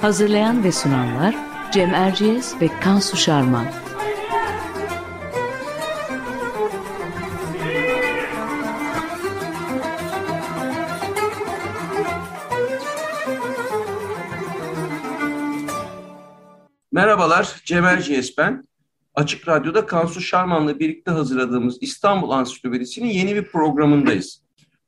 Hazırlayan ve sunanlar Cem Erciyes ve Kansu Şarman. Merhabalar, Cem Erciyes ben. Açık Radyo'da Kansu Şarman'la birlikte hazırladığımız İstanbul Ansiklopedisi'nin yeni bir programındayız.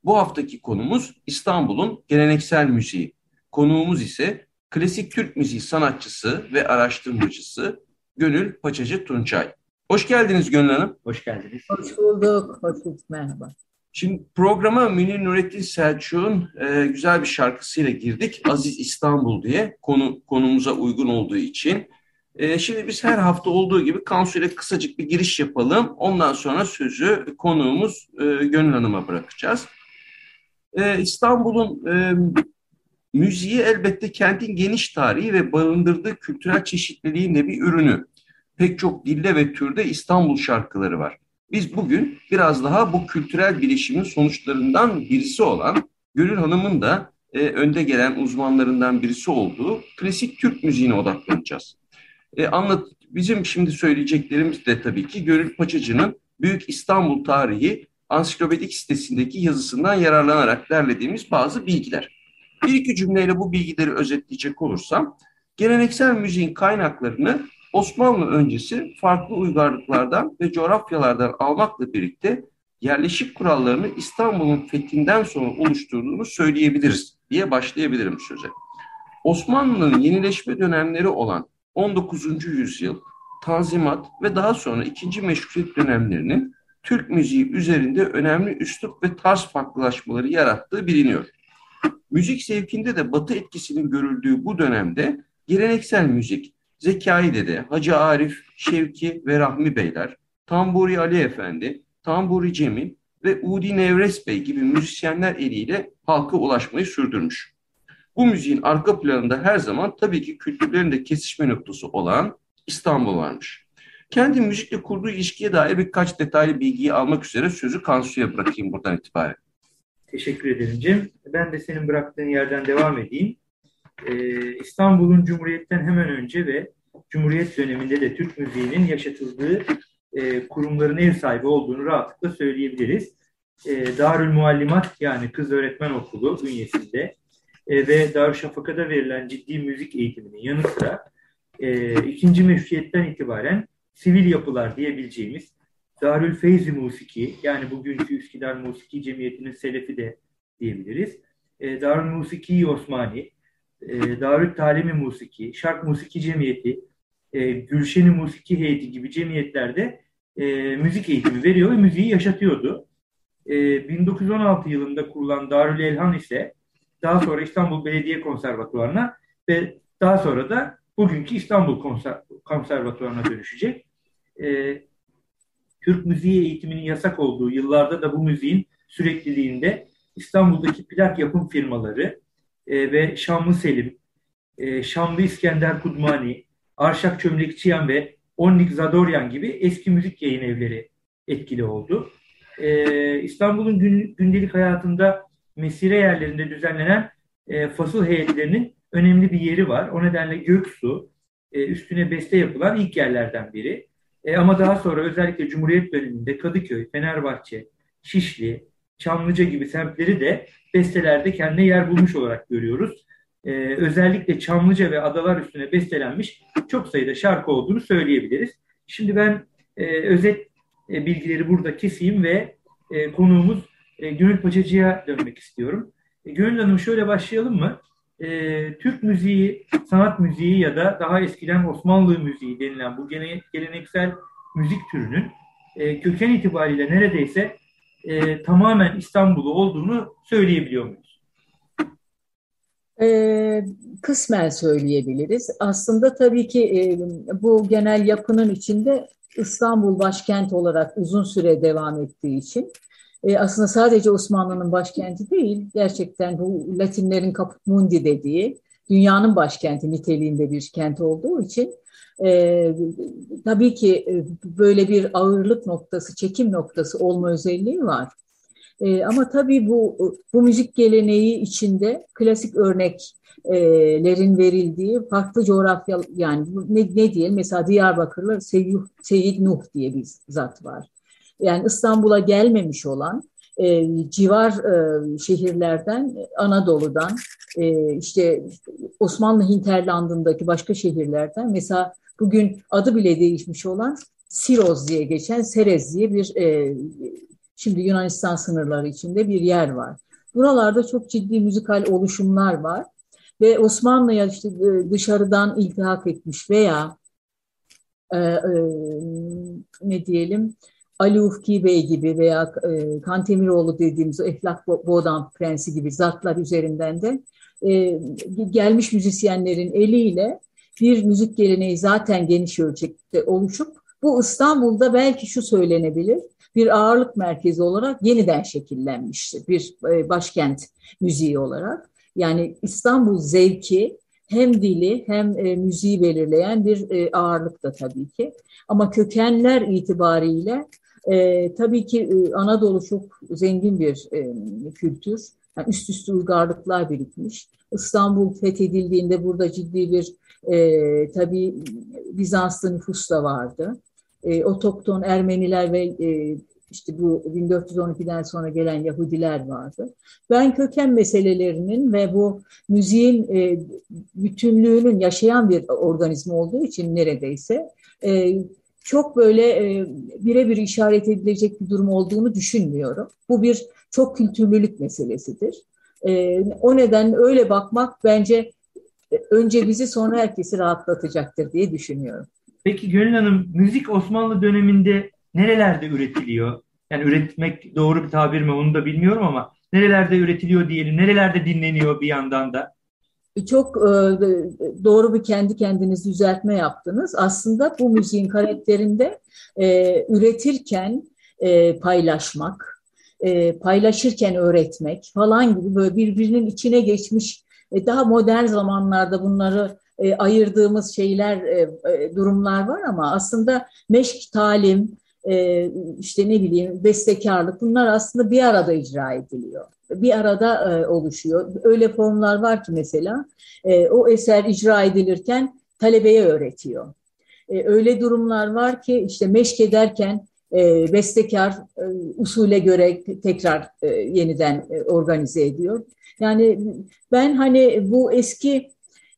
Bu haftaki konumuz İstanbul'un geleneksel müziği. Konuğumuz ise klasik Türk müziği sanatçısı ve araştırmacısı Gönül Paçacı Tunçay. Hoş geldiniz Gönül Hanım. Hoş geldiniz. Hoş bulduk. Hoş bulduk. Merhaba. Şimdi programa Münir Nurettin Selçuk'un e, güzel bir şarkısıyla girdik. Aziz İstanbul diye konu konumuza uygun olduğu için. E, şimdi biz her hafta olduğu gibi Kansu ile kısacık bir giriş yapalım. Ondan sonra sözü konuğumuz e, Gönül Hanım'a bırakacağız. E, İstanbul'un e, müziği elbette kentin geniş tarihi ve barındırdığı kültürel çeşitliliğin de bir ürünü. Pek çok dilde ve türde İstanbul şarkıları var. Biz bugün biraz daha bu kültürel bilişimin sonuçlarından birisi olan Gönül Hanım'ın da e, önde gelen uzmanlarından birisi olduğu klasik Türk müziğine odaklanacağız. E, anlat, bizim şimdi söyleyeceklerimiz de tabii ki Gönül Paçacı'nın Büyük İstanbul Tarihi ansiklopedik sitesindeki yazısından yararlanarak derlediğimiz bazı bilgiler. Bir iki cümleyle bu bilgileri özetleyecek olursam, geleneksel müziğin kaynaklarını Osmanlı öncesi farklı uygarlıklardan ve coğrafyalardan almakla birlikte yerleşik kurallarını İstanbul'un fethinden sonra oluşturduğunu söyleyebiliriz diye başlayabilirim söze. Osmanlı'nın yenileşme dönemleri olan 19. yüzyıl, Tanzimat ve daha sonra 2. Meşrutiyet dönemlerinin Türk müziği üzerinde önemli üslup ve tarz farklılaşmaları yarattığı biliniyor. Müzik zevkinde de batı etkisinin görüldüğü bu dönemde geleneksel müzik, Zekai Dede, Hacı Arif, Şevki ve Rahmi Beyler, Tamburi Ali Efendi, Tamburi Cemil ve Udi Nevres Bey gibi müzisyenler eliyle halka ulaşmayı sürdürmüş. Bu müziğin arka planında her zaman tabii ki kültürlerin de kesişme noktası olan İstanbul varmış. Kendi müzikle kurduğu ilişkiye dair birkaç detaylı bilgiyi almak üzere sözü Kansu'ya bırakayım buradan itibaren. Teşekkür ederim Cem. Ben de senin bıraktığın yerden devam edeyim. Ee, İstanbul'un Cumhuriyet'ten hemen önce ve Cumhuriyet döneminde de Türk müziğinin yaşatıldığı e, kurumların ev sahibi olduğunu rahatlıkla söyleyebiliriz. E, Darül Muallimat yani Kız Öğretmen Okulu bünyesinde e, ve Darüşşafaka'da verilen ciddi müzik eğitiminin yanı sıra e, ikinci meşruiyetten itibaren sivil yapılar diyebileceğimiz Darül Feyzi Musiki yani bugünkü Üsküdar Musiki Cemiyeti'nin selefi de diyebiliriz. E, Darül Musiki Osmani, e, Darül Talimi Musiki, Şark Musiki Cemiyeti, e, Gülşeni Musiki Heyeti gibi cemiyetlerde e, müzik eğitimi veriyor ve müziği yaşatıyordu. E, 1916 yılında kurulan Darül Elhan ise daha sonra İstanbul Belediye Konservatuvarı'na ve daha sonra da bugünkü İstanbul Konser Konservatuvarı'na dönüşecek. E, Türk müziği eğitiminin yasak olduğu yıllarda da bu müziğin sürekliliğinde İstanbul'daki plak yapım firmaları e, ve Şamlı Selim, e, Şamlı İskender Kudmani, Arşak Çömlekçiyan ve Onnik Zadoryan gibi eski müzik yayın evleri etkili oldu. E, İstanbul'un gün, gündelik hayatında mesire yerlerinde düzenlenen e, fasıl heyetlerinin önemli bir yeri var. O nedenle Göksu e, üstüne beste yapılan ilk yerlerden biri. E, ama daha sonra özellikle Cumhuriyet döneminde Kadıköy, Fenerbahçe, Şişli, Çamlıca gibi semtleri de bestelerde kendine yer bulmuş olarak görüyoruz. E, özellikle Çamlıca ve adalar üstüne bestelenmiş çok sayıda şarkı olduğunu söyleyebiliriz. Şimdi ben e, özet e, bilgileri burada keseyim ve e, konuğumuz e, Gönül Paçacı'ya dönmek istiyorum. E, Gönül Hanım şöyle başlayalım mı? E, Türk müziği, sanat müziği ya da daha eskiden Osmanlı müziği denilen bu gene, geleneksel müzik türünün e, köken itibariyle neredeyse e, tamamen İstanbul'u olduğunu söyleyebiliyor muyuz? Ee, kısmen söyleyebiliriz. Aslında tabii ki e, bu genel yapının içinde İstanbul başkent olarak uzun süre devam ettiği için e, aslında sadece Osmanlı'nın başkenti değil, gerçekten bu Latinlerin Caput Mundi dediği dünyanın başkenti niteliğinde bir kent olduğu için e, tabii ki e, böyle bir ağırlık noktası, çekim noktası olma özelliği var. E, ama tabii bu bu müzik geleneği içinde klasik örneklerin verildiği farklı coğrafya yani ne, ne diyelim mesela Diyarbakır'la Seyyid, Seyyid Nuh diye bir zat var. Yani İstanbul'a gelmemiş olan e, civar e, şehirlerden, Anadolu'dan, e, işte Osmanlı hinterlandındaki başka şehirlerden mesela bugün adı bile değişmiş olan Siroz diye geçen Serez diye bir e, şimdi Yunanistan sınırları içinde bir yer var. Buralarda çok ciddi müzikal oluşumlar var ve Osmanlı'ya işte e, dışarıdan iltihak etmiş veya e, e, ne diyelim Ali Ufki Bey gibi veya e, Kantemiroğlu dediğimiz Eflak Boğdan Prensi gibi zatlar üzerinden de e, gelmiş müzisyenlerin eliyle bir müzik geleneği zaten geniş ölçekte oluşup bu İstanbul'da belki şu söylenebilir bir ağırlık merkezi olarak yeniden şekillenmiştir. Bir e, başkent müziği olarak. Yani İstanbul zevki hem dili hem e, müziği belirleyen bir e, ağırlık da tabii ki. Ama kökenler itibariyle e, tabii ki e, Anadolu çok zengin bir e, kültür. Yani üst üste uygarlıklar birikmiş. İstanbul fethedildiğinde burada ciddi bir e, tabii Bizanslı nüfus da vardı. E, otokton Ermeniler ve e, işte bu 1412'den sonra gelen Yahudiler vardı. Ben köken meselelerinin ve bu müziğin e, bütünlüğünün yaşayan bir organizma olduğu için neredeyse e, çok böyle e, birebir işaret edilecek bir durum olduğunu düşünmüyorum. Bu bir çok kültürlülük meselesidir. E, o neden öyle bakmak bence önce bizi sonra herkesi rahatlatacaktır diye düşünüyorum. Peki Gönül Hanım, müzik Osmanlı döneminde nerelerde üretiliyor? Yani üretmek doğru bir tabir mi onu da bilmiyorum ama nerelerde üretiliyor diyelim, nerelerde dinleniyor bir yandan da? Çok e, doğru bir kendi kendiniz düzeltme yaptınız. Aslında bu müziğin karakterinde e, üretirken e, paylaşmak, paylaşırken öğretmek falan gibi böyle birbirinin içine geçmiş daha modern zamanlarda bunları ayırdığımız şeyler, durumlar var ama aslında meşk talim, e, işte ne bileyim bestekarlık bunlar aslında bir arada icra ediliyor. Bir arada e, oluşuyor. Öyle formlar var ki mesela e, o eser icra edilirken talebeye öğretiyor. Öyle durumlar var ki işte meşk ederken bestekar usule göre tekrar yeniden organize ediyor. Yani ben hani bu eski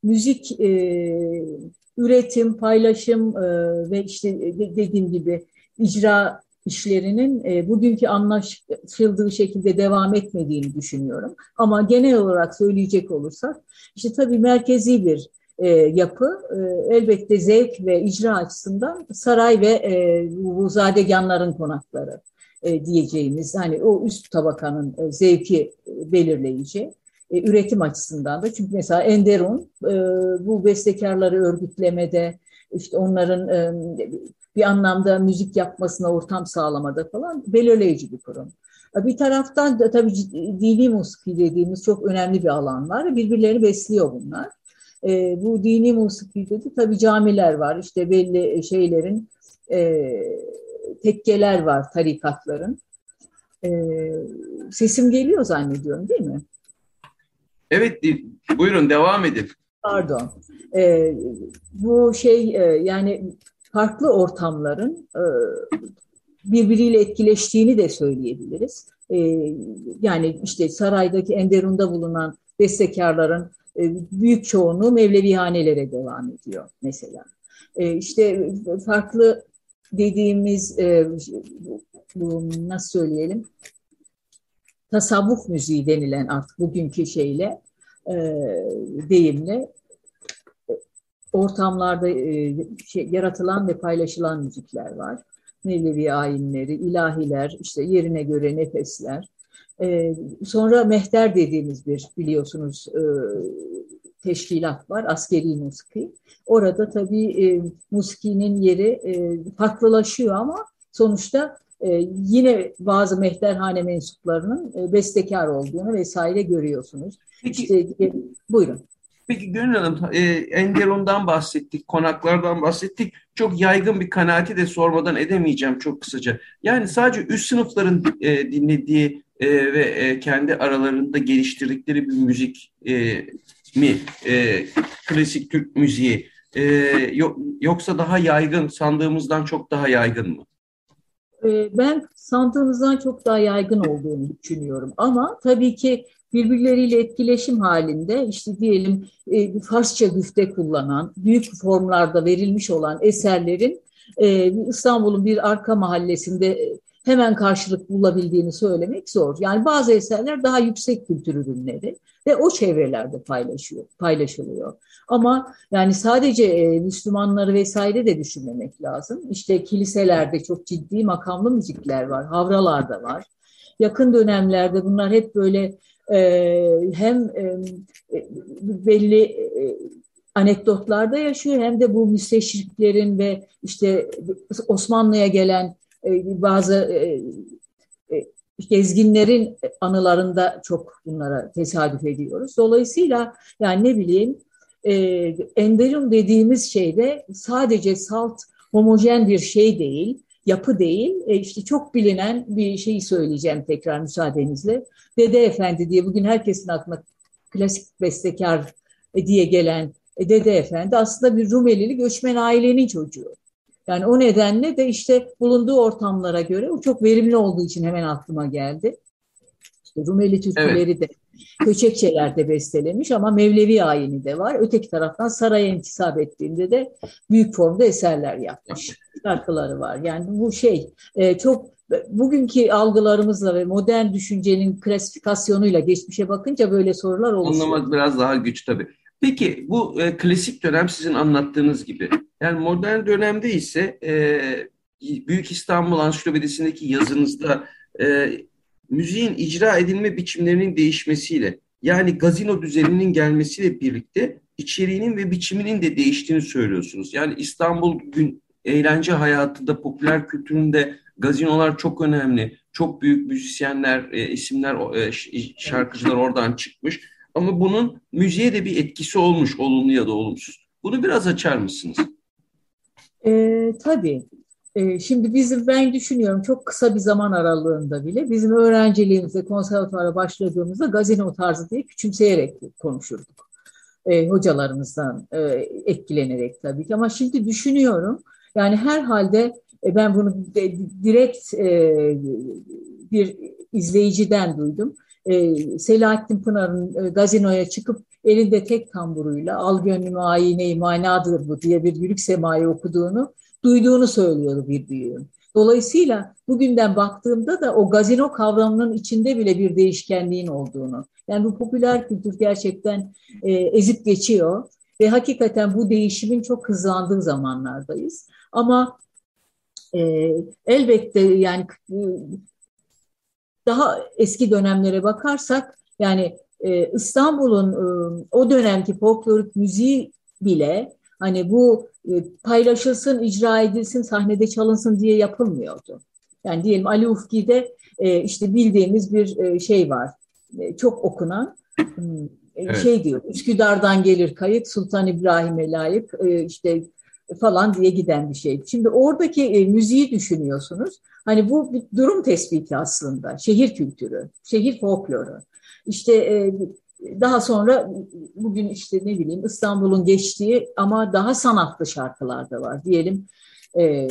müzik üretim, paylaşım ve işte dediğim gibi icra işlerinin e, bugünkü anlaşıldığı şekilde devam etmediğini düşünüyorum. Ama genel olarak söyleyecek olursak işte tabii merkezi bir e, yapı e, elbette zevk ve icra açısından saray ve e, bu zadeganların konakları e, diyeceğimiz hani o üst tabakanın e, zevki belirleyici e, üretim açısından da çünkü mesela Enderun e, bu bestekarları örgütlemede işte onların e, bir anlamda müzik yapmasına ortam sağlamada falan belirleyici bir kurum. Bir taraftan da tabii dini musiki dediğimiz çok önemli bir alan var. Birbirlerini besliyor bunlar. E, bu dini musikide de tabii camiler var. İşte belli şeylerin e, tekkeler var tarikatların. E, sesim geliyor zannediyorum değil mi? Evet, buyurun devam edin. Pardon. E, bu şey e, yani farklı ortamların e, birbiriyle etkileştiğini de söyleyebiliriz. E, yani işte saraydaki Enderun'da bulunan bestekarların e, büyük çoğunluğu Mevlevihanelere devam ediyor mesela. İşte farklı dediğimiz bu nasıl söyleyelim tasavvuf müziği denilen artık bugünkü şeyle deyimle ortamlarda e, şey, yaratılan ve paylaşılan müzikler var. Mevlevi ayinleri, ilahiler, işte yerine göre nefesler. E, sonra mehter dediğimiz bir biliyorsunuz e, teşkilat var, askeri musiki. Orada tabii e, musikinin yeri e, farklılaşıyor ama sonuçta e, yine bazı mehterhane mensuplarının e, bestekar olduğunu vesaire görüyorsunuz. Peki, işte, e, buyurun. Peki Gönül Hanım, e, Enderon'dan bahsettik, konaklardan bahsettik. Çok yaygın bir kanaati de sormadan edemeyeceğim çok kısaca. Yani sadece üst sınıfların e, dinlediği e, ve e, kendi aralarında geliştirdikleri bir müzik e, mi, e, klasik Türk müziği, e, yoksa daha yaygın, sandığımızdan çok daha yaygın mı? E, ben sandığımızdan çok daha yaygın olduğunu düşünüyorum. Ama tabii ki birbirleriyle etkileşim halinde işte diyelim e, Farsça güfte kullanan, büyük formlarda verilmiş olan eserlerin e, İstanbul'un bir arka mahallesinde hemen karşılık bulabildiğini söylemek zor. Yani bazı eserler daha yüksek kültür ürünleri ve o çevrelerde paylaşıyor, paylaşılıyor. Ama yani sadece e, Müslümanları vesaire de düşünmemek lazım. İşte kiliselerde çok ciddi makamlı müzikler var, havralarda var. Yakın dönemlerde bunlar hep böyle e, hem e, belli e, anekdotlarda yaşıyor hem de bu müsteşriklerin ve işte Osmanlı'ya gelen e, bazı gezginlerin anılarında çok bunlara tesadüf ediyoruz. Dolayısıyla yani ne bileyim e, enderum dediğimiz şeyde sadece salt homojen bir şey değil, yapı değil. E işte çok bilinen bir şeyi söyleyeceğim tekrar müsaadenizle. Dede Efendi diye bugün herkesin aklına klasik bestekar diye gelen Dede Efendi aslında bir Rumelili göçmen ailenin çocuğu. Yani o nedenle de işte bulunduğu ortamlara göre o çok verimli olduğu için hemen aklıma geldi. İşte Rumeli türküleri evet. de Köçekçeler de bestelemiş ama Mevlevi ayini de var. Öteki taraftan saraya intisap ettiğinde de büyük formda eserler yapmış. Şarkıları var. Yani bu şey e, çok bugünkü algılarımızla ve modern düşüncenin klasifikasyonuyla geçmişe bakınca böyle sorular oluşuyor. Anlamak biraz daha güç tabii. Peki bu e, klasik dönem sizin anlattığınız gibi. Yani modern dönemde ise e, Büyük İstanbul Ansiklopedisi'ndeki yazınızda e, müziğin icra edilme biçimlerinin değişmesiyle yani gazino düzeninin gelmesiyle birlikte içeriğinin ve biçiminin de değiştiğini söylüyorsunuz. Yani İstanbul gün eğlence hayatında, popüler kültüründe gazinolar çok önemli. Çok büyük müzisyenler, e, isimler, e, şarkıcılar oradan çıkmış. Ama bunun müziğe de bir etkisi olmuş, olumlu ya da olumsuz. Bunu biraz açar mısınız? E, tabii. E, şimdi bizim ben düşünüyorum çok kısa bir zaman aralığında bile bizim öğrenciliğimizde konservatuvara başladığımızda gazino tarzı diye küçümseyerek konuşurduk. E, hocalarımızdan e, etkilenerek tabii ki. Ama şimdi düşünüyorum yani herhalde e, ben bunu de, direkt e, bir izleyiciden duydum. E, Selahattin Pınar'ın e, gazinoya çıkıp elinde tek tamburuyla al gönlümü ayine manadır bu diye bir yürük semayı okuduğunu duyduğunu söylüyordu bir büyüğüm. Dolayısıyla bugünden baktığımda da o gazino kavramının içinde bile bir değişkenliğin olduğunu. Yani bu popüler kültür gerçekten e, ezip geçiyor ve hakikaten bu değişimin çok hızlandığı zamanlardayız. Ama e, elbette yani e, daha eski dönemlere bakarsak yani e, İstanbul'un e, o dönemki folklorik müziği bile hani bu e, paylaşılsın, icra edilsin, sahnede çalınsın diye yapılmıyordu. Yani diyelim Ali Ufki'de e, işte bildiğimiz bir e, şey var. Çok okunan hmm, evet. şey diyor. Üsküdar'dan gelir kayıt, Sultan İbrahim'e layık işte falan diye giden bir şey. Şimdi oradaki müziği düşünüyorsunuz. Hani bu bir durum tespiti aslında. Şehir kültürü, şehir folkloru. İşte daha sonra bugün işte ne bileyim İstanbul'un geçtiği ama daha sanatlı şarkılar da var. Diyelim e,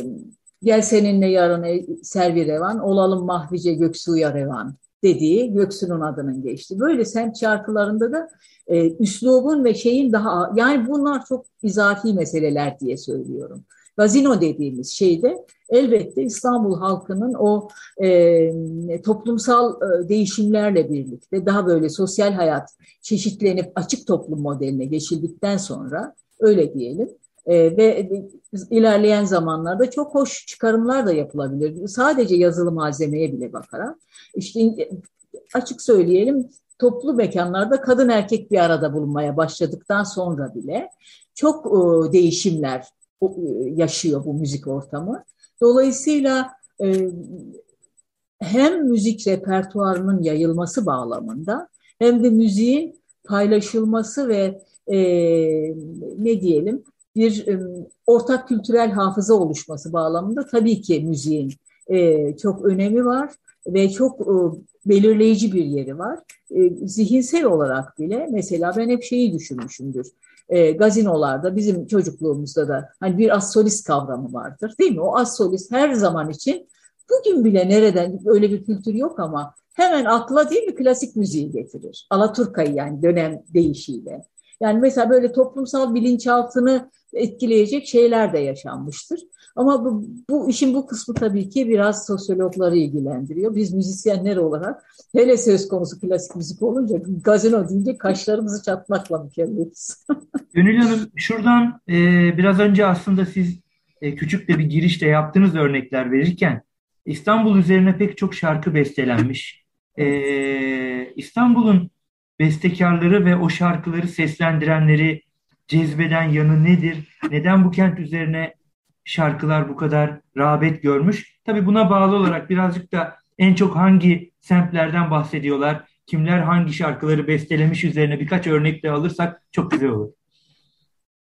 gel seninle yarın servi revan, olalım mahvice göksuya revan dediği Göksu'nun adının geçti. Böyle semt şarkılarında da e, üslubun ve şeyin daha yani bunlar çok izafi meseleler diye söylüyorum. Gazino dediğimiz şeyde elbette İstanbul halkının o e, toplumsal e, değişimlerle birlikte daha böyle sosyal hayat çeşitlenip açık toplum modeline geçildikten sonra öyle diyelim E, ve ilerleyen zamanlarda çok hoş çıkarımlar da yapılabilir. Sadece yazılı malzemeye bile bakarak. İşte açık söyleyelim toplu mekanlarda kadın erkek bir arada bulunmaya başladıktan sonra bile çok e, değişimler e, yaşıyor bu müzik ortamı. Dolayısıyla e, hem müzik repertuarının yayılması bağlamında hem de müziğin paylaşılması ve e, ne diyelim bir ortak kültürel hafıza oluşması bağlamında tabii ki müziğin çok önemi var ve çok belirleyici bir yeri var. Zihinsel olarak bile mesela ben hep şeyi düşünmüşümdür. E, gazinolarda bizim çocukluğumuzda da hani bir as solist kavramı vardır değil mi? O as solist her zaman için bugün bile nereden öyle bir kültür yok ama hemen akla değil mi klasik müziği getirir. Alaturka'yı yani dönem değişiyle. Yani mesela böyle toplumsal bilinçaltını etkileyecek şeyler de yaşanmıştır. Ama bu, bu işin bu kısmı tabii ki biraz sosyologları ilgilendiriyor. Biz müzisyenler olarak hele söz konusu klasik müzik olunca gazino deyince kaşlarımızı çatmakla mükellefiz. Gönül Hanım şuradan e, biraz önce aslında siz e, küçük de bir girişte yaptığınız örnekler verirken İstanbul üzerine pek çok şarkı bestelenmiş. E, İstanbul'un bestekarları ve o şarkıları seslendirenleri cezbeden yanı nedir? Neden bu kent üzerine şarkılar bu kadar rağbet görmüş? Tabii buna bağlı olarak birazcık da en çok hangi semtlerden bahsediyorlar? Kimler hangi şarkıları bestelemiş üzerine birkaç örnek de alırsak çok güzel olur.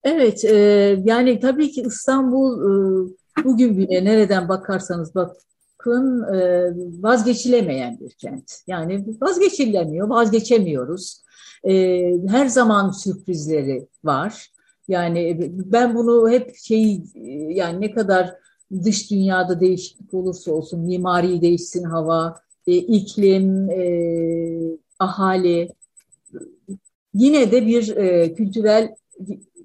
Evet, e, yani tabii ki İstanbul e, bugün bile nereden bakarsanız bakın e, vazgeçilemeyen bir kent. Yani vazgeçilemiyor, vazgeçemiyoruz. E, her zaman sürprizleri var. Yani ben bunu hep şey yani ne kadar dış dünyada değişiklik olursa olsun mimari değişsin hava, e, iklim, e, ahali yine de bir e, kültürel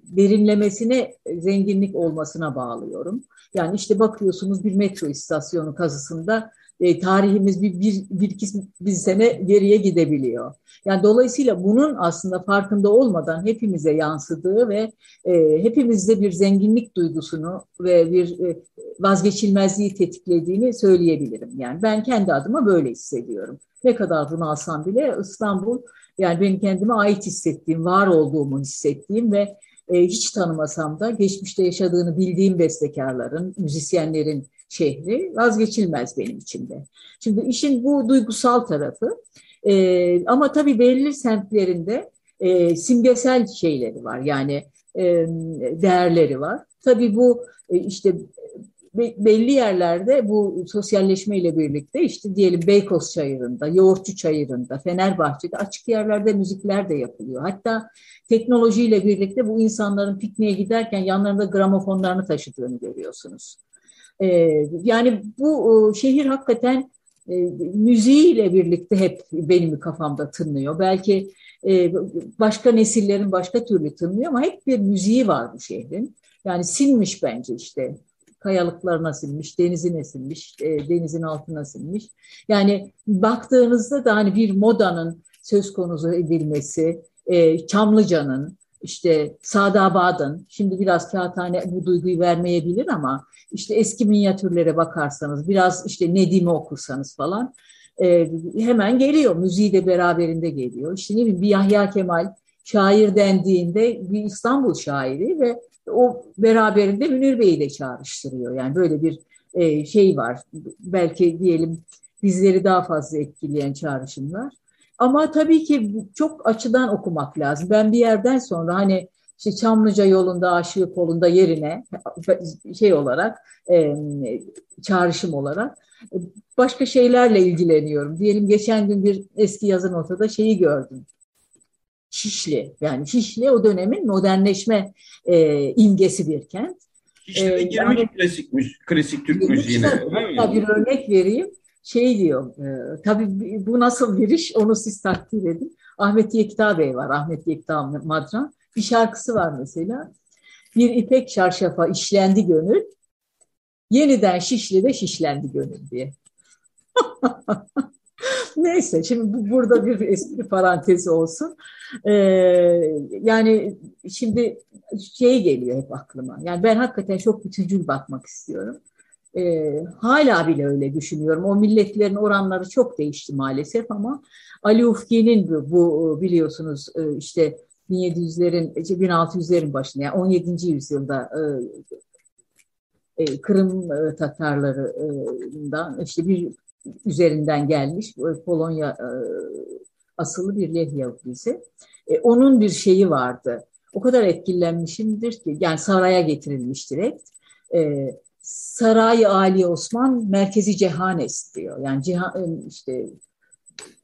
derinlemesine zenginlik olmasına bağlıyorum. Yani işte bakıyorsunuz bir metro istasyonu kazısında e, tarihimiz bir, bir, bir iki bir sene geriye gidebiliyor. Yani dolayısıyla bunun aslında farkında olmadan hepimize yansıdığı ve e, hepimizde bir zenginlik duygusunu ve bir e, vazgeçilmezliği tetiklediğini söyleyebilirim. Yani ben kendi adıma böyle hissediyorum. Ne kadar bunu alsam bile İstanbul yani benim kendime ait hissettiğim, var olduğumu hissettiğim ve e, hiç tanımasam da geçmişte yaşadığını bildiğim bestekarların, müzisyenlerin şehri vazgeçilmez benim için de. Şimdi işin bu duygusal tarafı e, ama tabii belirli semtlerinde e, simgesel şeyleri var yani e, değerleri var. Tabii bu e, işte belli yerlerde bu sosyalleşmeyle birlikte işte diyelim Beykoz Çayırı'nda, Yoğurtçu Çayırı'nda, Fenerbahçe'de açık yerlerde müzikler de yapılıyor. Hatta teknolojiyle birlikte bu insanların pikniğe giderken yanlarında gramofonlarını taşıdığını görüyorsunuz. E, yani bu e, şehir hakikaten e, müziğiyle birlikte hep benim kafamda tınlıyor. Belki e, başka nesillerin başka türlü tınlıyor ama hep bir müziği var bu şehrin. Yani sinmiş bence işte kayalıklarına sinmiş, denizine sinmiş, e, denizin altına sinmiş. Yani baktığınızda da hani bir modanın söz konusu edilmesi, e, Çamlıca'nın, işte Sadabad'ın, şimdi biraz kağıthane bu duyguyu vermeyebilir ama işte eski minyatürlere bakarsanız, biraz işte Nedim'i okursanız falan e, hemen geliyor. Müziği de beraberinde geliyor. İşte ne bileyim bir Yahya Kemal şair dendiğinde bir İstanbul şairi ve o beraberinde Münir Bey'i de çağrıştırıyor. Yani böyle bir e, şey var. Belki diyelim bizleri daha fazla etkileyen çağrışımlar. Ama tabii ki çok açıdan okumak lazım. Ben bir yerden sonra hani işte Çamlıca yolunda, Aşığı kolunda yerine şey olarak, e, çağrışım olarak başka şeylerle ilgileniyorum. Diyelim geçen gün bir eski yazı notada şeyi gördüm. Şişli, yani Şişli o dönemin modernleşme e, imgesi bir kent. Şişli'de ee, girmiş yani, klasik, klasik Türk müziğine. Bir örnek vereyim şey diyor, e, tabii bu nasıl bir iş onu siz takdir edin. Ahmet Yekta Bey var, Ahmet Yekta Madran. Bir şarkısı var mesela. Bir ipek çarşafa işlendi gönül, yeniden Şişli'de şişlendi gönül diye. Neyse şimdi bu, burada bir espri parantezi olsun. Ee, yani şimdi şey geliyor hep aklıma. Yani ben hakikaten çok bütüncül bakmak istiyorum. Ee, hala bile öyle düşünüyorum. O milletlerin oranları çok değişti maalesef ama Ali Ufki'nin bu, bu biliyorsunuz e, işte 1700'lerin 1600'lerin başında yani 17. yüzyılda e, e, Kırım Tatarlarından işte bir üzerinden gelmiş Polonya asıllı bir Leh Yahudisi. Onun bir şeyi vardı. O kadar etkilenmişimdir ki yani saraya getirilmiş direkt. Saray Ali Osman merkezi Cehanes diyor. Yani cihan, işte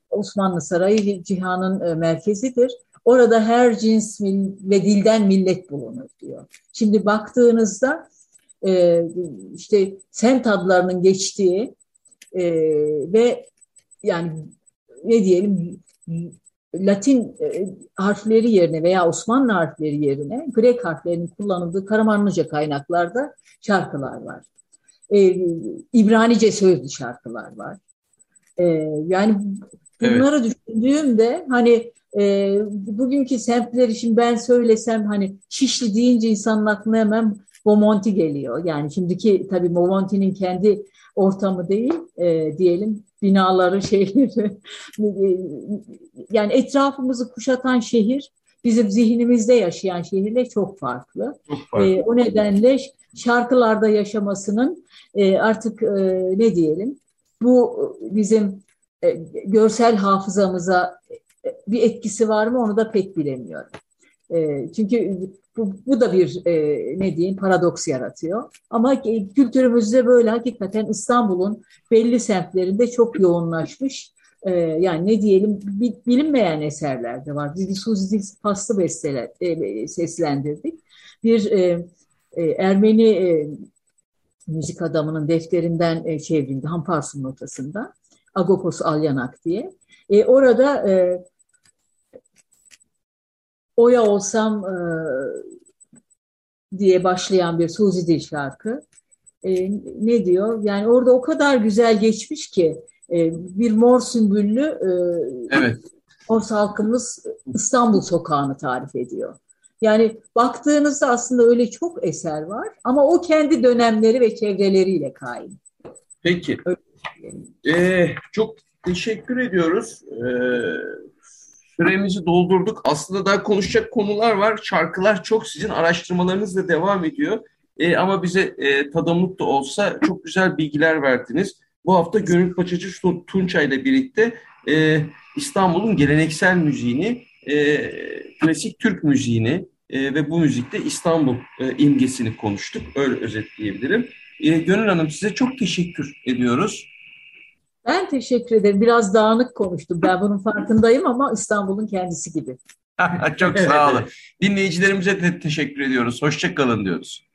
Osmanlı Sarayı cihanın merkezidir. Orada her cins ve dilden millet bulunur diyor. Şimdi baktığınızda e, işte semt adlarının geçtiği e, ve yani ne diyelim Latin e, harfleri yerine veya Osmanlı harfleri yerine Grek harflerinin kullanıldığı Karamanlıca kaynaklarda şarkılar var. E, İbranice sözlü şarkılar var. E, yani bunları evet. düşündüğümde hani e, bugünkü semtleri şimdi ben söylesem hani Şişli deyince insanın aklına hemen Bomonti geliyor. Yani şimdiki tabii Bomonti'nin kendi ortamı değil e, diyelim binaları, şeyleri yani etrafımızı kuşatan şehir bizim zihnimizde yaşayan şehirle çok farklı. Çok farklı. E, o nedenle şarkılarda yaşamasının e, artık e, ne diyelim bu bizim e, görsel hafızamıza bir etkisi var mı onu da pek bilemiyorum. E, çünkü bu, bu da bir e, ne diyeyim paradoks yaratıyor. Ama kültürümüzde böyle hakikaten İstanbul'un belli semtlerinde çok yoğunlaşmış. E, yani ne diyelim bilinmeyen eserler de var. Biz Suzi Paslı besteler e, seslendirdik. Bir e, e, Ermeni e, müzik adamının defterinden e, çevrildi Hamparsun notasında. Agopos Alyanak diye. E, orada e, Oya olsam e, diye başlayan bir Suzi Dil şarkı. E, ne diyor? Yani orada o kadar güzel geçmiş ki e, bir mor sümbüllü e, evet. Mors halkımız İstanbul sokağını tarif ediyor. Yani baktığınızda aslında öyle çok eser var ama o kendi dönemleri ve çevreleriyle kaim. Peki. Ee, çok teşekkür ediyoruz. Ee, Süremizi doldurduk. Aslında daha konuşacak konular var. Şarkılar çok sizin araştırmalarınız da devam ediyor. E, ama bize e, tadımlık da olsa çok güzel bilgiler verdiniz. Bu hafta Gönül Paçacı Tunça ile birlikte e, İstanbul'un geleneksel müziğini, e, klasik Türk müziğini e, ve bu müzikte İstanbul e, imgesini konuştuk. Öyle özetleyebilirim. E, Gönül Hanım size çok teşekkür ediyoruz. Ben teşekkür ederim. Biraz dağınık konuştum. Ben bunun farkındayım ama İstanbul'un kendisi gibi. Çok sağ olun. Dinleyicilerimize de teşekkür ediyoruz. Hoşçakalın diyoruz.